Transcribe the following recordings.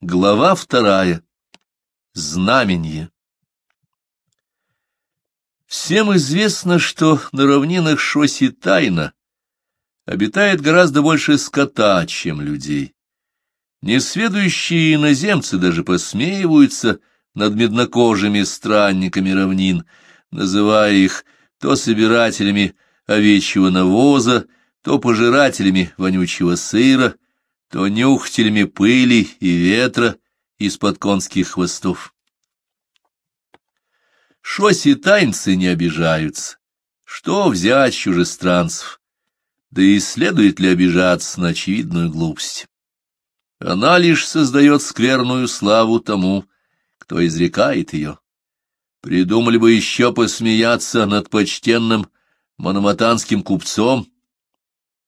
Глава вторая. Знаменье. Всем известно, что на равнинах Шоси тайна обитает гораздо больше скота, чем людей. Несведущие иноземцы даже посмеиваются над меднокожими странниками равнин, называя их то собирателями овечьего навоза, то пожирателями вонючего сыра, то нюхателями пыли и ветра из-под конских хвостов. Шоси тайнцы не обижаются. Что взять чужестранцев? Да и следует ли обижаться на очевидную глупость? Она лишь создает скверную славу тому, кто изрекает ее. Придумали бы еще посмеяться над почтенным мономатанским купцом,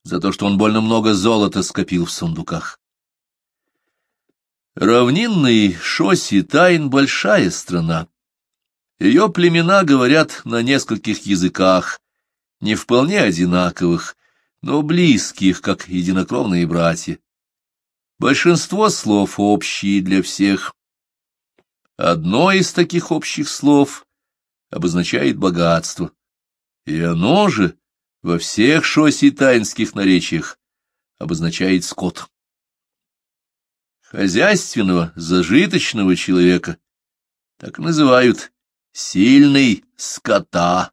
за то, что он больно много золота скопил в сундуках. Равнинный Шоси Тайн — большая страна. Ее племена говорят на нескольких языках, не вполне одинаковых, но близких, как единокровные братья. Большинство слов общие для всех. Одно из таких общих слов обозначает богатство, и оно же во всех шоситайнских наречиях обозначает скот. Хозяйственного, зажиточного человека так называют сильный скота.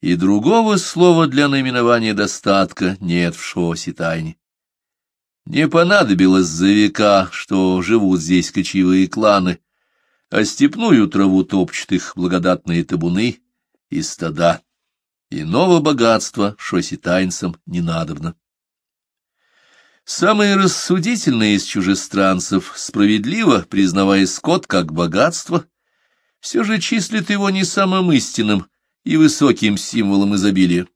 И другого слова для наименования достатка нет в шоситайне. Не понадобилось за века, что живут здесь кочевые кланы, а степную траву топчут их благодатные табуны и стада. Иного богатства шоситайнцам не надобно. Самые рассудительные из чужестранцев, справедливо признавая скот как богатство, все же числят его не самым истинным и высоким символом изобилия.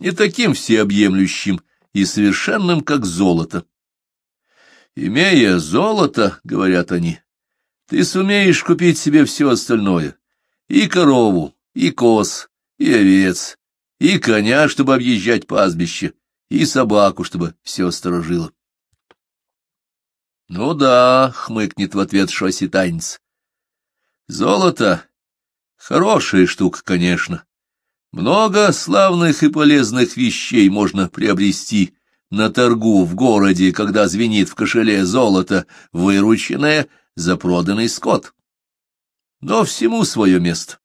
Не таким всеобъемлющим и совершенным, как золото. Имея золото, — говорят они, — ты сумеешь купить себе все остальное, и корову, и коз, и овец, и коня, чтобы объезжать пастбище, и собаку, чтобы все сторожило. — Ну да, — хмыкнет в ответ Шоси Танец. — Золото — хорошая штука, конечно. Много славных и полезных вещей можно приобрести на торгу в городе, когда звенит в кошеле золото, вырученное за проданный скот. Но всему свое место.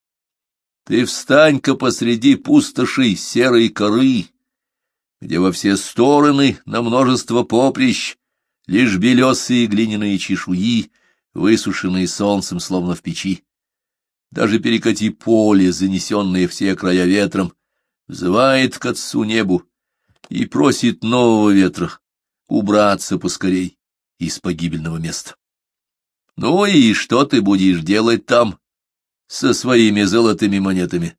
Ты встань-ка посреди пустоши серой коры, где во все стороны на множество поприщ лишь белесые глиняные чешуи, высушенные солнцем, словно в печи. Даже перекати поле, занесенное все края ветром, взывает к отцу небу и просит нового ветра убраться поскорей из погибельного места. Ну и что ты будешь делать там, со своими золотыми монетами.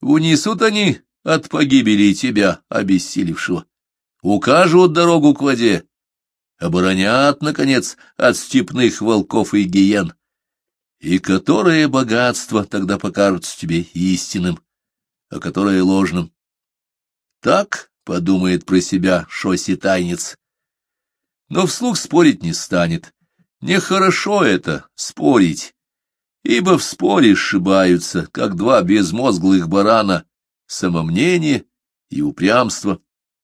Унесут они от погибели тебя, обессилевшего, укажут дорогу к воде, оборонят, наконец, от степных волков и гиен, и которое богатство тогда покажется тебе истинным, а которое ложным. Так подумает про себя Шоси-тайнец, но вслух спорить не станет. Нехорошо это — спорить ибо в споре сшибаются, как два безмозглых барана, самомнение и упрямство,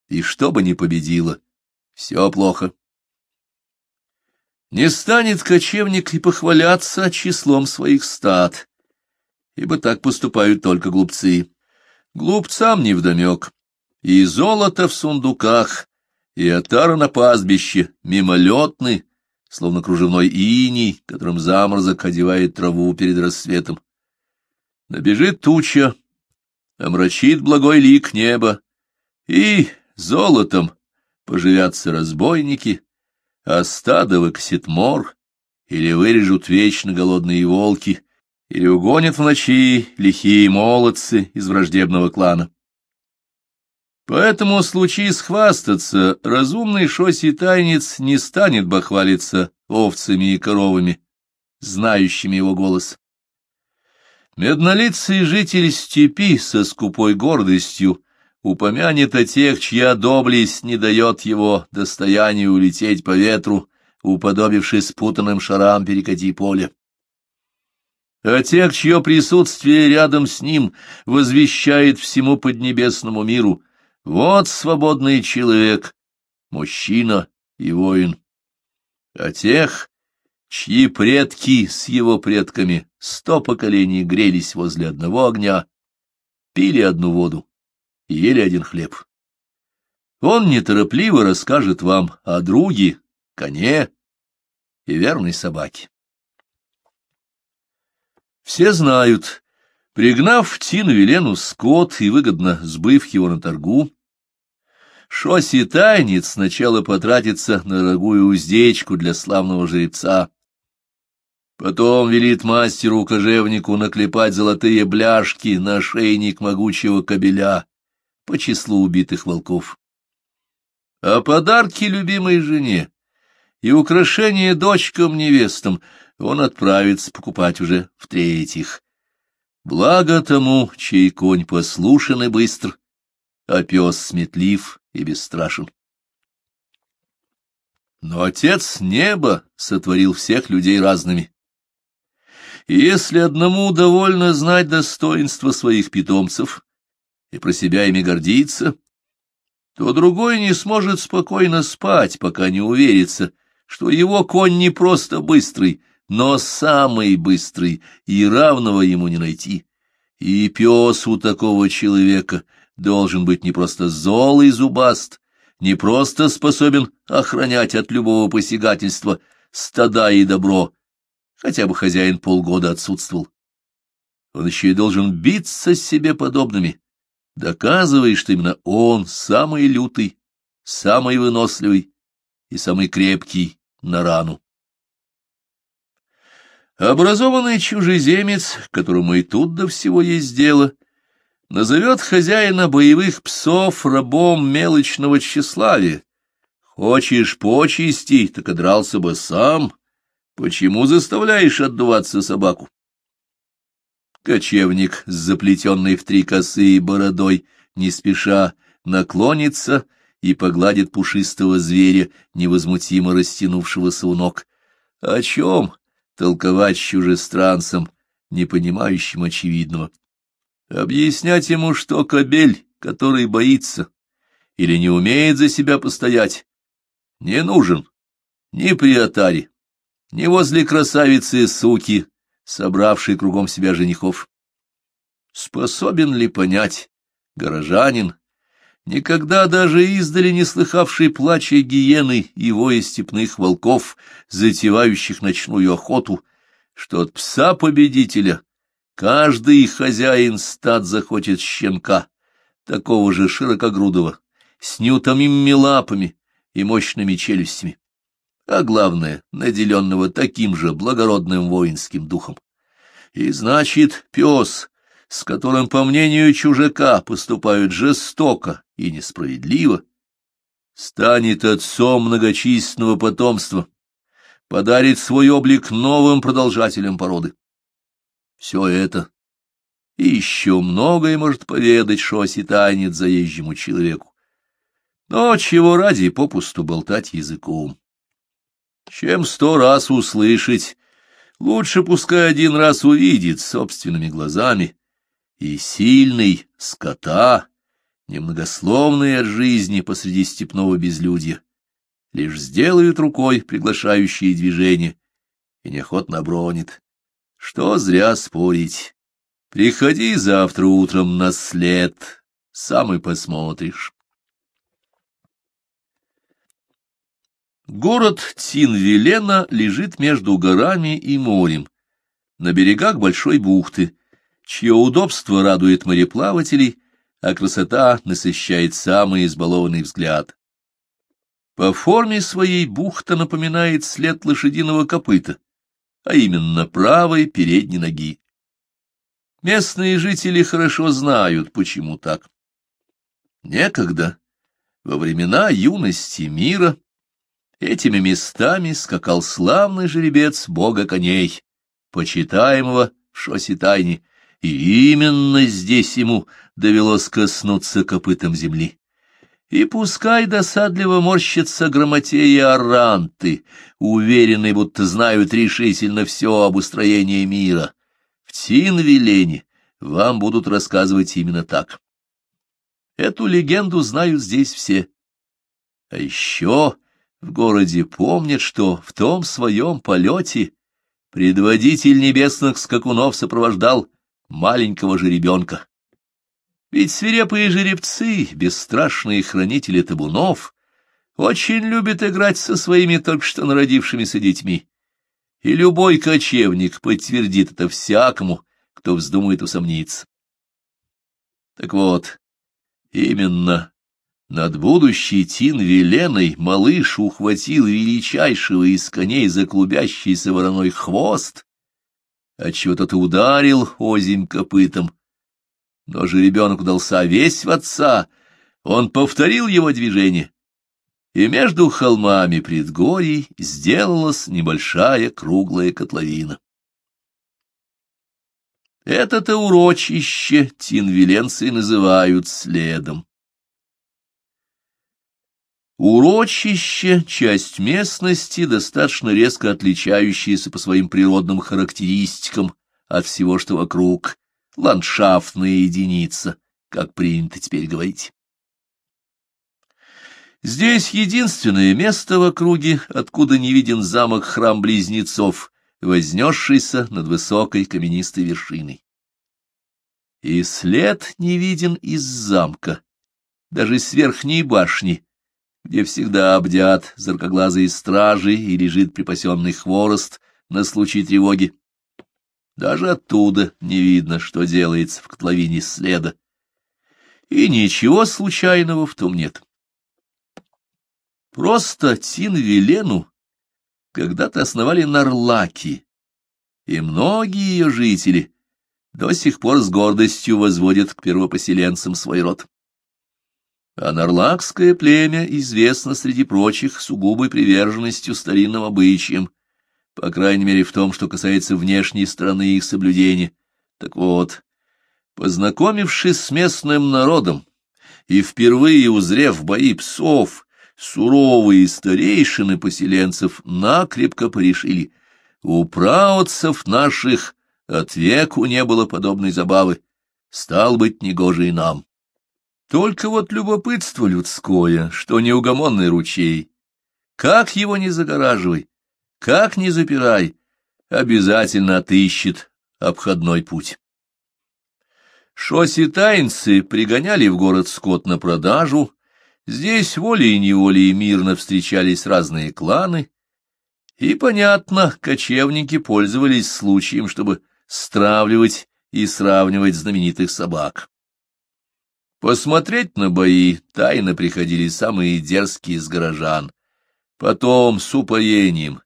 и что бы ни победило, все плохо. Не станет кочевник и похваляться числом своих стад, ибо так поступают только глупцы. Глупцам невдомек, и золото в сундуках, и отара на пастбище мимолетны, словно кружевной иней, которым заморозок одевает траву перед рассветом. Набежит туча, омрачит благой лик неба, и золотом поживятся разбойники, а стадо выкосит мор, или вырежут вечно голодные волки, или угонят в ночи лихие молодцы из враждебного клана. Поэтому, случись хвастаться, разумный шоси-тайнец не станет бахвалиться овцами и коровами, знающими его голос. Меднолицый житель степи со скупой гордостью упомянет о тех, чья доблесть не дает его достоянию улететь по ветру уподобившись путанным шарам перекати поля. А тех, чье присутствие рядом с ним возвещает всему поднебесному миру, вот свободный человек, мужчина и воин. А тех, чьи предки с его предками сто поколений грелись возле одного огня, пили одну воду и ели один хлеб. Он неторопливо расскажет вам о друге, коне и верной собаке. Все знают, пригнав Тину Велену скот и выгодно сбыв его на торгу, Шоси тайнец сначала потратится на дорогую уздечку для славного жеребца, потом велит мастеру-кожевнику наклепать золотые бляшки на шейник могучего кобеля по числу убитых волков. А подарки любимой жене и украшения дочкам-невестам он отправится покупать уже в-третьих. Благо тому, чей конь послушен и быстр, а пес сметлив и бесстрашен. Но Отец Неба сотворил всех людей разными. И если одному довольно знать достоинство своих питомцев и про себя ими гордиться, то другой не сможет спокойно спать, пока не уверится, что его конь не просто быстрый, но самый быстрый, и равного ему не найти. И пес у такого человека должен быть не просто зол и зубаст, не просто способен охранять от любого посягательства стада и добро, хотя бы хозяин полгода отсутствовал. Он еще и должен биться с себе подобными, доказывая, что именно он самый лютый, самый выносливый и самый крепкий на рану. Образованный чужеземец, которому и тут до всего есть дело, назовет хозяина боевых псов рабом мелочного тщеславия. Хочешь почести, так и дрался бы сам. Почему заставляешь отдуваться собаку? Кочевник с заплетенной в три косы бородой не спеша наклонится и погладит пушистого зверя, невозмутимо растянувшегося у ног. О чем толковать чужестранцам, не понимающим очевидного? Объяснять ему, что кобель, который боится или не умеет за себя постоять, не нужен ни при отаре, ни возле красавицы-суки, собравший кругом себя женихов. Способен ли понять горожанин, никогда даже издали не слыхавший плача гиены и воя степных волков, затевающих ночную охоту, что от пса-победителя каждый хозяин стад захочет щенка, такого же широкогрудого, с неутомимыми лапами и мощными челюстями а главное, наделенного таким же благородным воинским духом. И значит, пес, с которым, по мнению чужака, поступают жестоко и несправедливо, станет отцом многочисленного потомства, подарит свой облик новым продолжателям породы. Все это и еще многое может поведать Шоси танец заезжему человеку. Но чего ради попусту болтать языком? Чем сто раз услышать, лучше пускай один раз увидит собственными глазами. И сильный скота, немногословный от жизни посреди степного безлюдья, лишь сделают рукой приглашающие движения и неохотно обронит. Что зря спорить. Приходи завтра утром на след, сам и посмотришь. Город Тинвелена лежит между горами и морем, на берегах большой бухты, чье удобство радует мореплавателей, а красота насыщает самый избалованный взгляд. По форме своей бухта напоминает след лошадиного копыта, а именно правой передней ноги. Местные жители хорошо знают, почему так. Некогда, во времена юности мира, Этими местами скакал славный жеребец бога коней, почитаемого в Шоситайне, и именно здесь ему довелось коснуться копытом земли. И пускай досадливо морщатся грамотеи аранты, уверенные, будто знают решительно все об устроении мира. В Тинвилене вам будут рассказывать именно так. Эту легенду знают здесь все. А еще в городе помнят, что в том своем полете предводитель небесных скакунов сопровождал маленького жеребенка. Ведь свирепые жеребцы, бесстрашные хранители табунов, очень любят играть со своими только что народившимися детьми. И любой кочевник подтвердит это всякому, кто вздумает усомниться. Так вот, именно над будущей Тин Веленой малыш ухватил величайшего из коней за клубящийся вороной хвост, отчего тот и ударил озимь копытом. Но же ребенок удался весь в отца, он повторил его движение, и между холмами предгорий сделалась небольшая круглая котловина. Это-то урочище тинвиленцы называют следом. Урочище — часть местности, достаточно резко отличающаяся по своим природным характеристикам от всего, что вокруг, ландшафтная единица, как принято теперь говорить. Здесь единственное место в округе, откуда не виден замок-храм близнецов, вознесшийся над высокой каменистой вершиной. И след не виден из замка, даже с верхней башни, где всегда обдят заркоглазые стражи и лежит припасенный хворост на случай тревоги. Даже оттуда не видно, что делается в котловине следа. И ничего случайного в том нет. Просто Тин-Велену когда-то основали Нарлаки, и многие ее жители до сих пор с гордостью возводят к первопоселенцам свой род. А нарлакское племя известно среди прочих сугубой приверженностью старинным обычаям, по крайней мере в том, что касается внешней стороны их соблюдения. Так вот, познакомившись с местным народом и впервые узрев бои псов, суровые старейшины поселенцев накрепко порешили, у праотцев наших от веку не было подобной забавы, стал быть негоже и нам. Только вот любопытство людское, что неугомонный ручей. Как его не загораживай, как не запирай, обязательно отыщет обходной путь. Шоси-таинцы пригоняли в город скот на продажу, здесь волей-неволей мирно встречались разные кланы, и, понятно, кочевники пользовались случаем, чтобы стравливать и сравнивать знаменитых собак. Посмотреть на бои тайно приходили самые дерзкие из горожан. Потом с упоением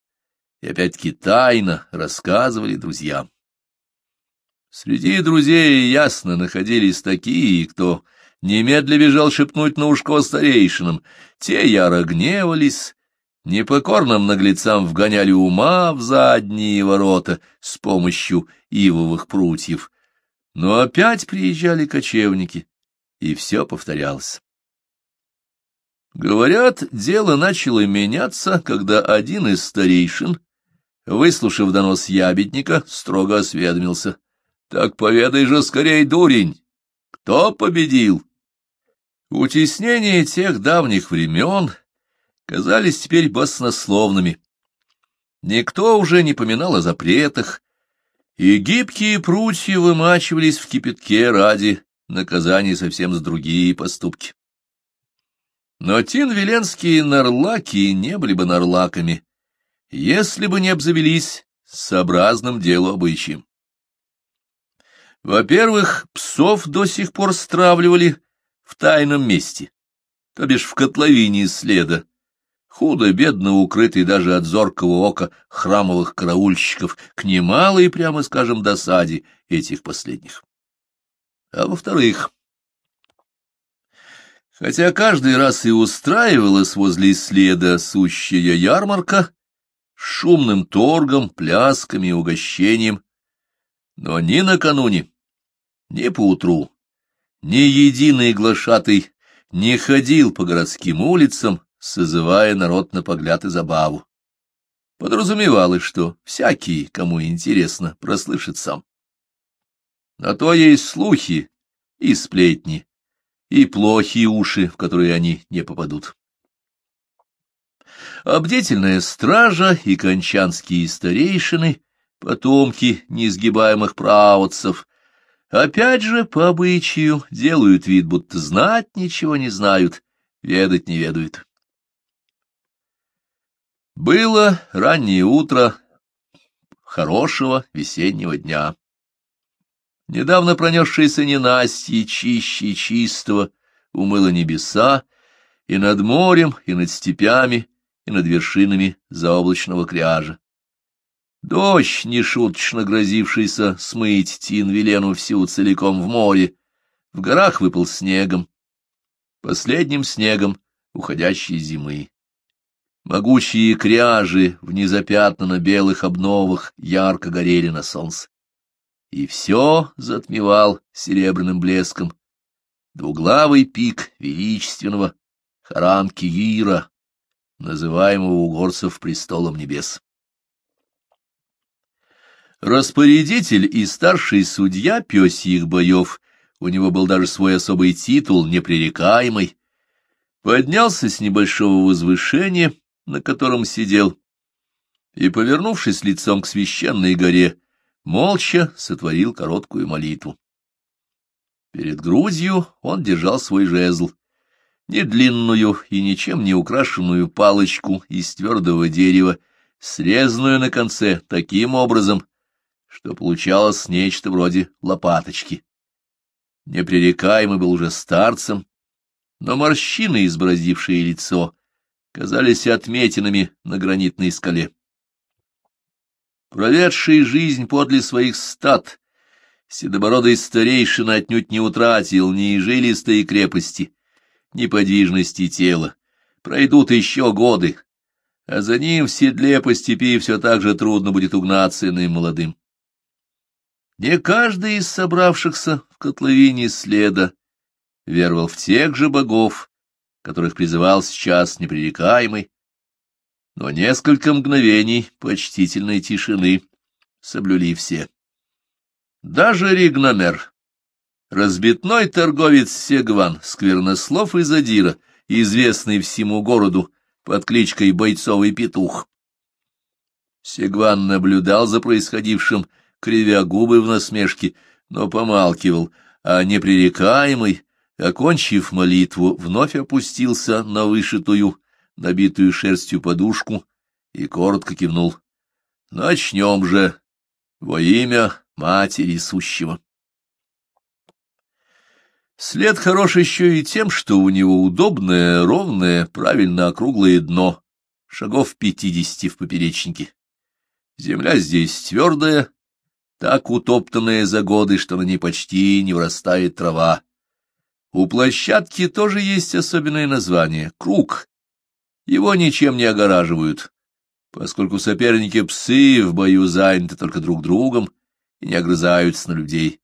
и опять-таки тайно рассказывали друзьям. Среди друзей ясно находились такие, кто немедля бежал шепнуть на ушко старейшинам. Те яро гневались, непокорным наглецам вгоняли ума в задние ворота с помощью ивовых прутьев. Но опять приезжали кочевники, и все повторялось. Говорят, дело начало меняться, когда один из старейшин, выслушав донос ябедника, строго осведомился. — Так поведай же скорей, дурень, кто победил? Утеснения тех давних времен казались теперь баснословными. Никто уже не поминал о запретах, и гибкие прутья вымачивались в кипятке ради наказание совсем за другие поступки. Но тинвиленские нарлаки не были бы нарлаками, если бы не обзавелись сообразным делу обычаем. Во-первых, псов до сих пор стравливали в тайном месте, то бишь в котловине следа, худо-бедно укрытый даже от зоркого ока храмовых караульщиков к немалой, прямо скажем, досаде этих последних а во-вторых, хотя каждый раз и устраивалась возле следа сущая ярмарка, шумным торгом, плясками и угощением, но ни накануне, ни поутру, ни единый глашатый не ходил по городским улицам, созывая народ на погляд и забаву. Подразумевалось, что всякий, кому интересно, прослышит сам. На то есть слухи и сплетни, и плохие уши, в которые они не попадут. Обдительная стража и кончанские старейшины, потомки неизгибаемых праотцев, опять же, по обычаю, делают вид, будто знать ничего не знают, ведать не ведают. Было раннее утро хорошего весеннего дня. Недавно пронесшееся ненастье чище чистого умыло небеса, и над морем, и над степями, и над вершинами заоблачного кряжа. Дождь, нешуточно грозившийся смыть Тин-Велену всю целиком в море, в горах выпал снегом, последним снегом уходящей зимы. Могучие кряжи в незапятнанно белых обновах ярко горели на солнце. И все затмевал серебряным блеском двуглавый пик величественного Харанки-Ира, называемого у горцев престолом небес. Распорядитель и старший судья пёсьих боев, у него был даже свой особый титул, непререкаемый, поднялся с небольшого возвышения, на котором сидел, и, повернувшись лицом к священной горе, молча сотворил короткую молитву. Перед грудью он держал свой жезл, не длинную и ничем не украшенную палочку из твердого дерева, срезанную на конце таким образом, что получалось нечто вроде лопаточки. Непререкаемый был уже старцем, но морщины, избразившие лицо, казались отметинами на гранитной скале. Проведший жизнь подле своих стад, седобородый старейшина отнюдь не утратил ни жилистой крепости, ни подвижности тела. Пройдут еще годы, а за ним в седле по степи все так же трудно будет угнаться иным молодым. Не каждый из собравшихся в котловине следа веровал в тех же богов, которых призывал сейчас непререкаемый, но несколько мгновений почтительной тишины соблюли все. Даже Ригномер, разбитной торговец Сегван, сквернослов и задира, известный всему городу под кличкой Бойцовый Петух. Сегван наблюдал за происходившим, кривя губы в насмешке, но помалкивал, а непререкаемый окончив молитву, вновь опустился на вышитую, набитую шерстью подушку и коротко кивнул. — Начнем же во имя Матери Сущего. След хорош еще и тем, что у него удобное, ровное, правильно округлое дно, шагов пятидесяти в поперечнике. Земля здесь твердая, так утоптанная за годы, что на ней почти не вырастает трава. У площадки тоже есть особенное название — круг. Его ничем не огораживают, поскольку соперники-псы в бою заняты только друг другом и не огрызаются на людей.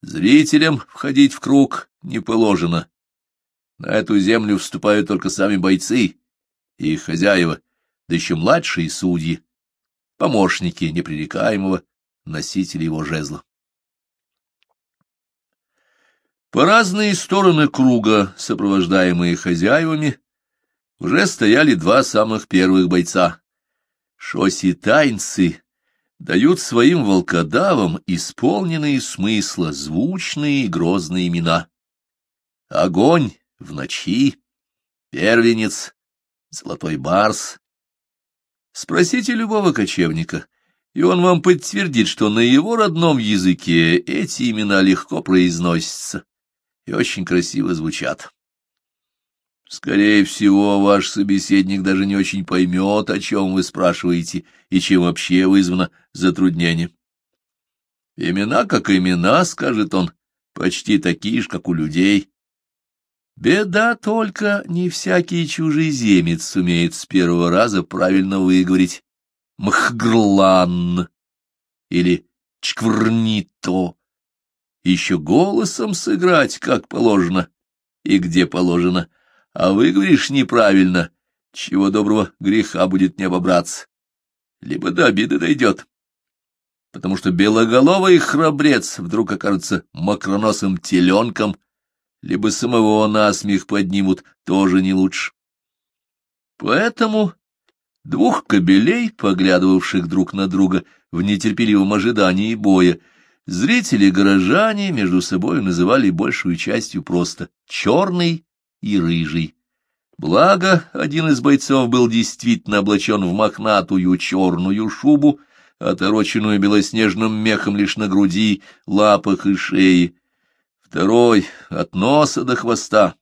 Зрителям входить в круг не положено. На эту землю вступают только сами бойцы и их хозяева, да еще младшие судьи, помощники непререкаемого носителя его жезла. По разные стороны круга, сопровождаемые хозяевами, уже стояли два самых первых бойца. Шоси-тайнцы дают своим волкодавам исполненные смысла звучные и грозные имена. Огонь в ночи, первенец, золотой барс. Спросите любого кочевника, и он вам подтвердит, что на его родном языке эти имена легко произносятся и очень красиво звучат. Скорее всего, ваш собеседник даже не очень поймет, о чем вы спрашиваете и чем вообще вызвано затруднение. Имена как имена, скажет он, почти такие же, как у людей. Беда только, не всякий чужеземец сумеет с первого раза правильно выговорить «мхгрлан» или «чкврнито» еще голосом сыграть, как положено, и где положено, а выговоришь неправильно, чего доброго греха будет не обобраться, либо до обиды дойдет. Потому что белоголовый храбрец вдруг окажется макроносым теленком, либо самого насмех поднимут, тоже не лучше. Поэтому двух кобелей, поглядывавших друг на друга в нетерпеливом ожидании боя, зрители-горожане между собой называли большую частью просто «черный» и «рыжий». Благо, один из бойцов был действительно облачен в мохнатую черную шубу, отороченную белоснежным мехом лишь на груди, лапах и шее. Второй, от носа до хвоста,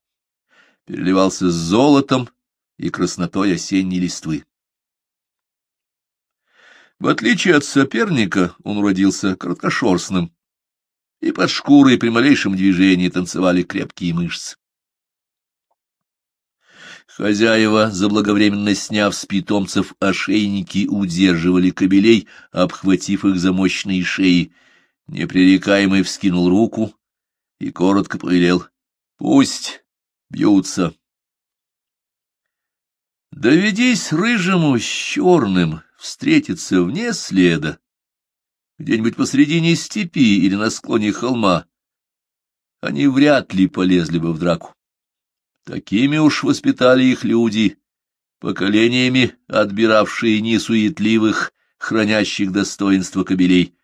переливался с золотом и краснотой осенней листвы. В отличие от соперника, он родился короткошерстным, и под шкурой при малейшем движении танцевали крепкие мышцы. Хозяева, заблаговременно сняв с питомцев ошейники, удерживали кобелей, обхватив их за мощные шеи. Непререкаемый вскинул руку и коротко повелел. — Пусть бьются. Доведись рыжему с черным встретиться вне следа, где-нибудь посредине степи или на склоне холма, они вряд ли полезли бы в драку. Такими уж воспитали их люди, поколениями отбиравшие несуетливых, хранящих достоинство кобелей.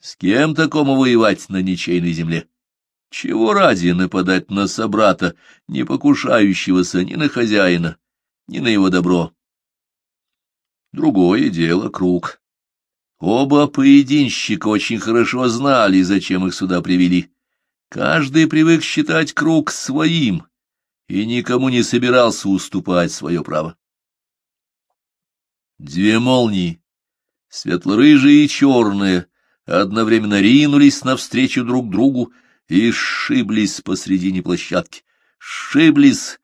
С кем такому воевать на ничейной земле? Чего ради нападать на собрата, не покушающегося ни на хозяина, ни на его добро? Другое дело — круг. Оба поединщика очень хорошо знали, зачем их сюда привели. Каждый привык считать круг своим, и никому не собирался уступать свое право. Две молнии, светло-рыжие и черные, одновременно ринулись навстречу друг другу и сшиблись посредине площадки, сшиблись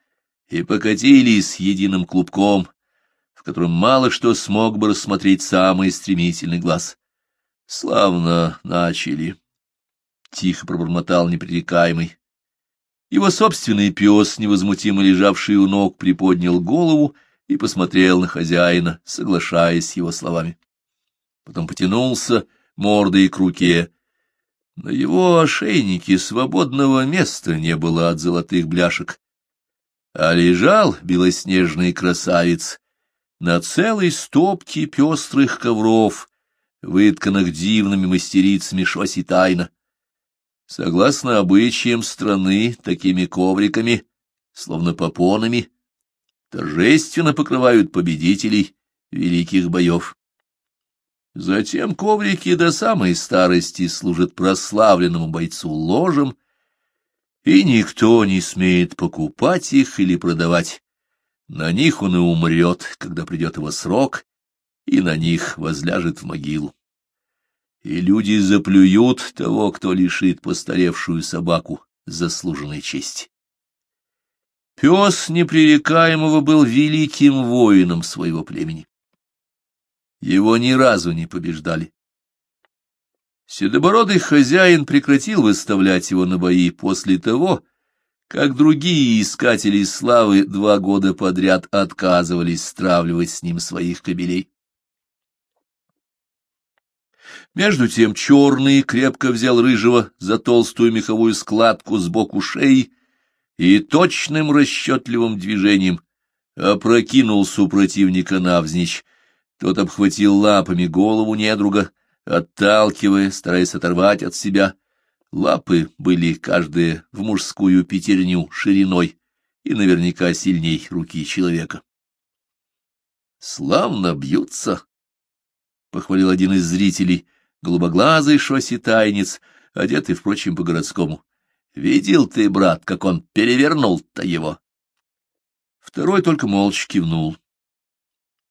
и покатились единым клубком, в котором мало что смог бы рассмотреть самый стремительный глаз. Славно начали. Тихо пробормотал непререкаемый. Его собственный пес, невозмутимо лежавший у ног, приподнял голову и посмотрел на хозяина, соглашаясь с его словами. Потом потянулся мордой к руке. На его ошейнике свободного места не было от золотых бляшек, а лежал белоснежный красавец на целой стопке пестрых ковров, вытканных дивными мастерицами шоси тайна. Согласно обычаям страны, такими ковриками, словно попонами, торжественно покрывают победителей великих боев. Затем коврики до самой старости служат прославленному бойцу ложем, и никто не смеет покупать их или продавать. На них он и умрет, когда придет его срок, и на них возляжет в могилу и люди заплюют того, кто лишит постаревшую собаку заслуженной чести. Пес непререкаемого был великим воином своего племени. Его ни разу не побеждали. Седобородый хозяин прекратил выставлять его на бои после того, как другие искатели славы два года подряд отказывались стравливать с ним своих кобелей. Между тем черный крепко взял рыжего за толстую меховую складку сбоку шеи и точным расчетливым движением опрокинул супротивника навзничь. Тот обхватил лапами голову недруга, отталкивая, стараясь оторвать от себя. Лапы были каждая в мужскую пятерню шириной и наверняка сильней руки человека. «Славно бьются!» — похвалил один из зрителей, голубоглазый шоси-тайнец, одетый, впрочем, по-городскому. Видел ты, брат, как он перевернул-то его? Второй только молча кивнул.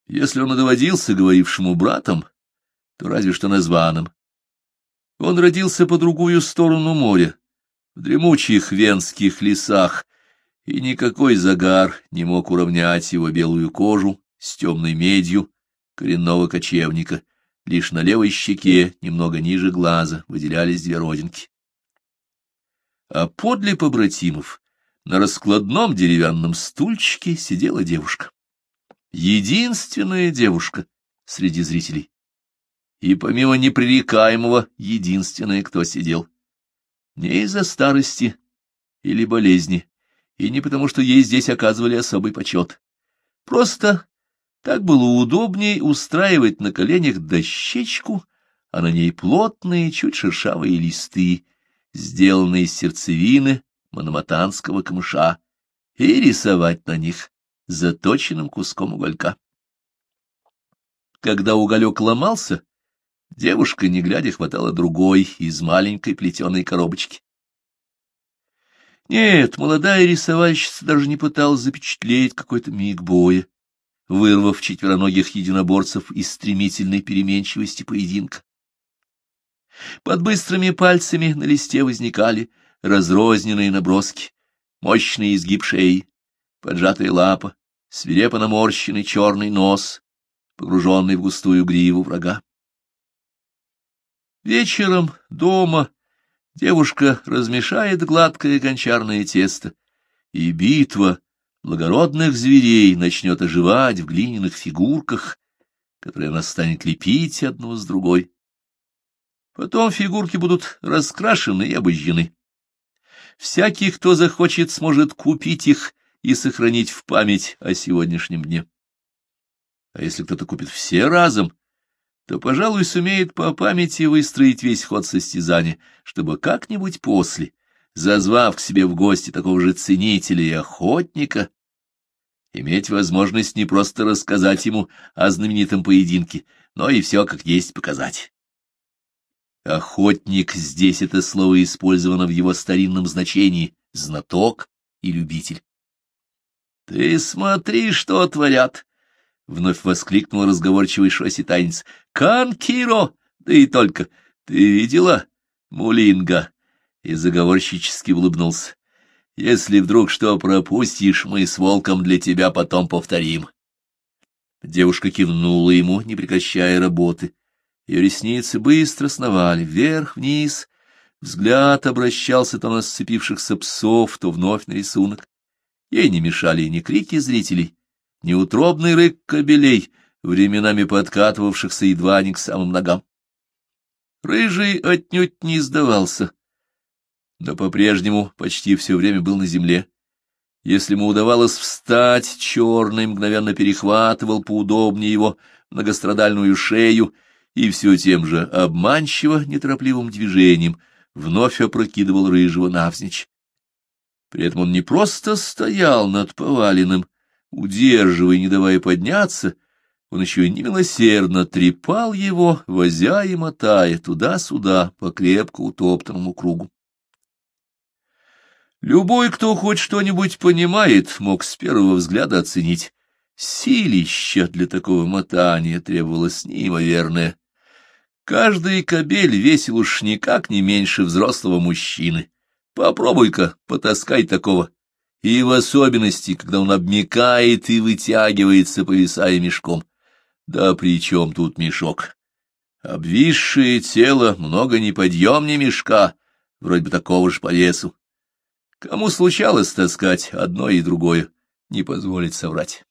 Если он и доводился говорившему братом, то разве что названным. Он родился по другую сторону моря, в дремучих венских лесах, и никакой загар не мог уравнять его белую кожу с темной медью коренного кочевника — Лишь на левой щеке, немного ниже глаза, выделялись две родинки. А подле побратимов, на раскладном деревянном стульчике сидела девушка. Единственная девушка среди зрителей. И помимо непререкаемого, единственная, кто сидел. Не из-за старости или болезни, и не потому, что ей здесь оказывали особый почет. Просто так было удобнее устраивать на коленях дощечку, а на ней плотные, чуть шершавые листы, сделанные из сердцевины мономатанского камыша, и рисовать на них заточенным куском уголька. Когда уголек ломался, девушка, не глядя, хватала другой из маленькой плетеной коробочки. Нет, молодая рисовальщица даже не пыталась запечатлеть какой-то миг боя, вырвав четвероногих единоборцев из стремительной переменчивости поединка. Под быстрыми пальцами на листе возникали разрозненные наброски, мощный изгиб шеи, поджатая лапа, свирепо наморщенный черный нос, погруженный в густую гриву врага. Вечером дома девушка размешает гладкое гончарное тесто, и битва благородных зверей начнет оживать в глиняных фигурках, которые она станет лепить одну с другой. Потом фигурки будут раскрашены и обожжены. Всякий, кто захочет, сможет купить их и сохранить в память о сегодняшнем дне. А если кто-то купит все разом, то, пожалуй, сумеет по памяти выстроить весь ход состязания, чтобы как-нибудь после, зазвав к себе в гости такого же ценителя и охотника, иметь возможность не просто рассказать ему о знаменитом поединке, но и все как есть показать. Охотник здесь это слово использовано в его старинном значении — знаток и любитель. — Ты смотри, что творят! — вновь воскликнул разговорчивый Шоси танец. — Канкиро! Да и только! Ты видела? Мулинга! И заговорщически улыбнулся. — Если вдруг что пропустишь, мы с волком для тебя потом повторим. Девушка кивнула ему, не прекращая работы. Ее ресницы быстро сновали вверх-вниз, взгляд обращался то на сцепившихся псов, то вновь на рисунок. Ей не мешали ни крики зрителей, ни утробный рык кобелей, временами подкатывавшихся едва не к самым ногам. Рыжий отнюдь не сдавался, но по-прежнему почти все время был на земле. Если ему удавалось встать, черный мгновенно перехватывал поудобнее его многострадальную шею и все тем же обманчиво неторопливым движением вновь опрокидывал рыжего навзничь. При этом он не просто стоял над поваленным, удерживая, не давая подняться, он еще и немилосердно трепал его, возя и мотая туда-сюда по крепко утоптанному кругу. Любой, кто хоть что-нибудь понимает, мог с первого взгляда оценить. Силища для такого мотания требовалось неимоверное. Каждый кобель весил уж никак не меньше взрослого мужчины. Попробуй-ка потаскай такого. И в особенности, когда он обмекает и вытягивается, повисая мешком. Да при чем тут мешок? Обвисшее тело много не подъемнее мешка, вроде бы такого же по весу. Кому случалось таскать одно и другое, не позволить соврать.